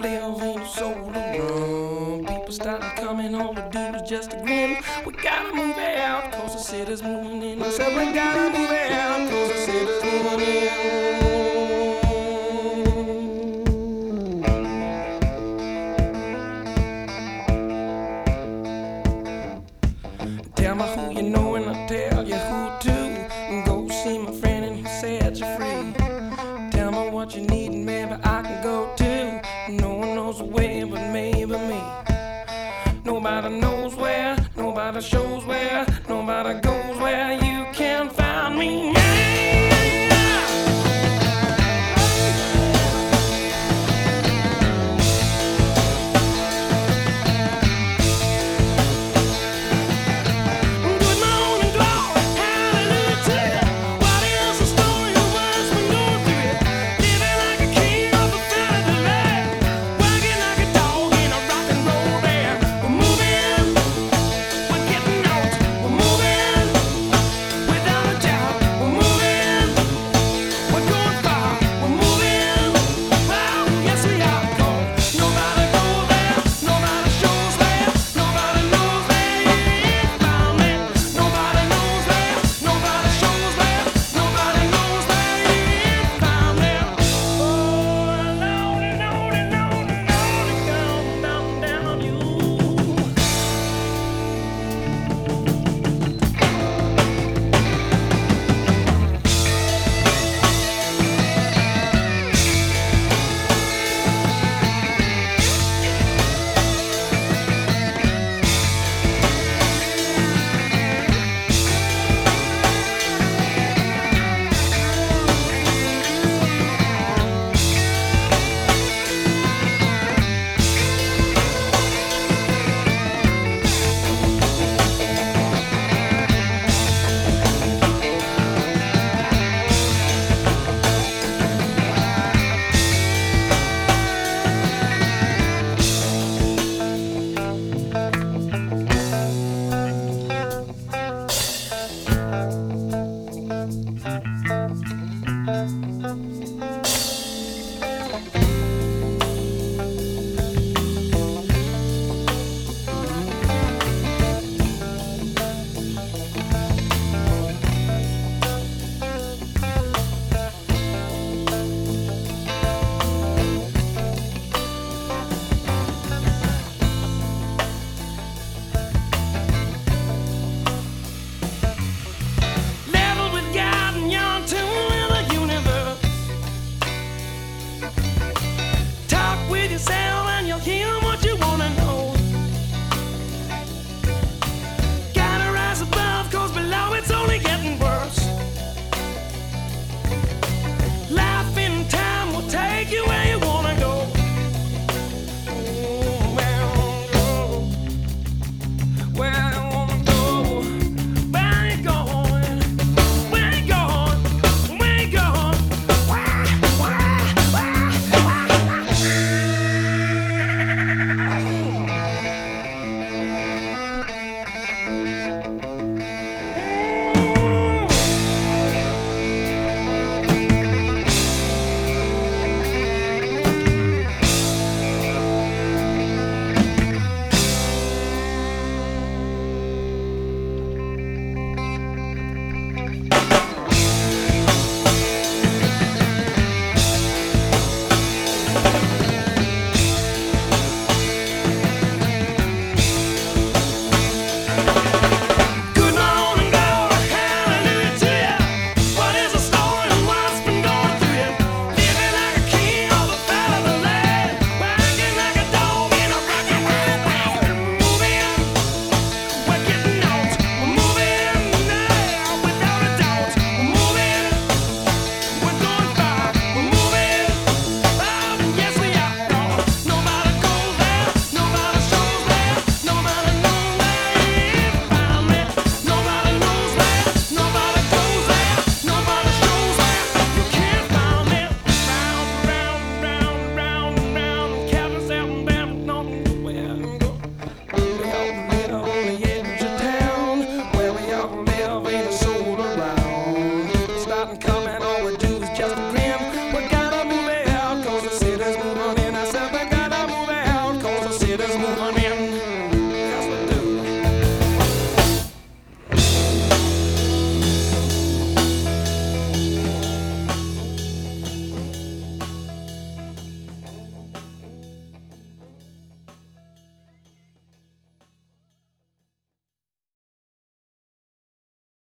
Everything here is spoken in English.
live in a soul run. People starting coming, all the dudes just a grin. We gotta move out, cause the city's moving in. I said we gotta move out, cause the city's Nobody knows where, nobody shows where, nobody goes. Mujeres, mujeres.